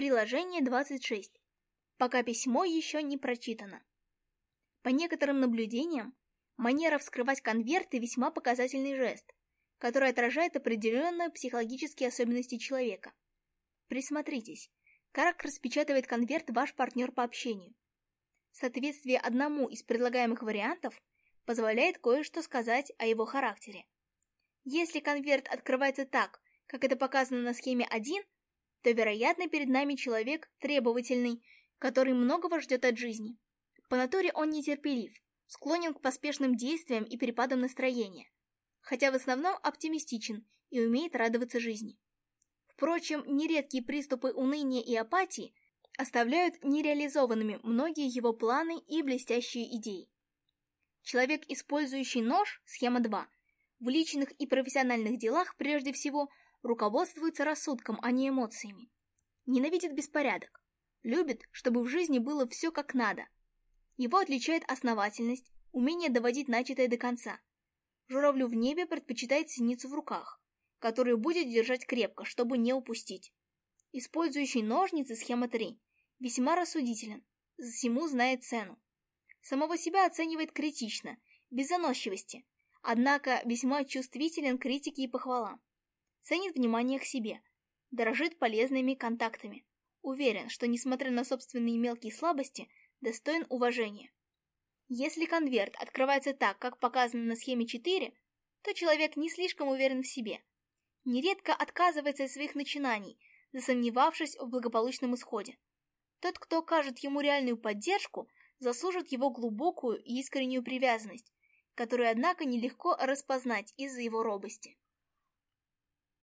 Приложение 26. Пока письмо еще не прочитано. По некоторым наблюдениям, манера вскрывать конверты весьма показательный жест, который отражает определенные психологические особенности человека. Присмотритесь, как распечатывает конверт ваш партнер по общению. Соответствие одному из предлагаемых вариантов позволяет кое-что сказать о его характере. Если конверт открывается так, как это показано на схеме 1, то, вероятно, перед нами человек требовательный, который многого ждет от жизни. По натуре он нетерпелив, склонен к поспешным действиям и перепадам настроения, хотя в основном оптимистичен и умеет радоваться жизни. Впрочем, нередкие приступы уныния и апатии оставляют нереализованными многие его планы и блестящие идеи. Человек, использующий нож, схема 2, в личных и профессиональных делах прежде всего – руководствуется рассудком, а не эмоциями. Ненавидит беспорядок. Любит, чтобы в жизни было все как надо. Его отличает основательность, умение доводить начатое до конца. Журавлю в небе предпочитает синицу в руках, которую будет держать крепко, чтобы не упустить. Использующий ножницы схема 3 весьма рассудителен, за всему знает цену. Самого себя оценивает критично, без заносчивости, однако весьма чувствителен к критике и похвалам ценит внимание к себе, дорожит полезными контактами, уверен, что, несмотря на собственные мелкие слабости, достоин уважения. Если конверт открывается так, как показано на схеме 4, то человек не слишком уверен в себе, нередко отказывается от своих начинаний, засомневавшись в благополучном исходе. Тот, кто окажет ему реальную поддержку, заслужит его глубокую и искреннюю привязанность, которую, однако, нелегко распознать из-за его робости.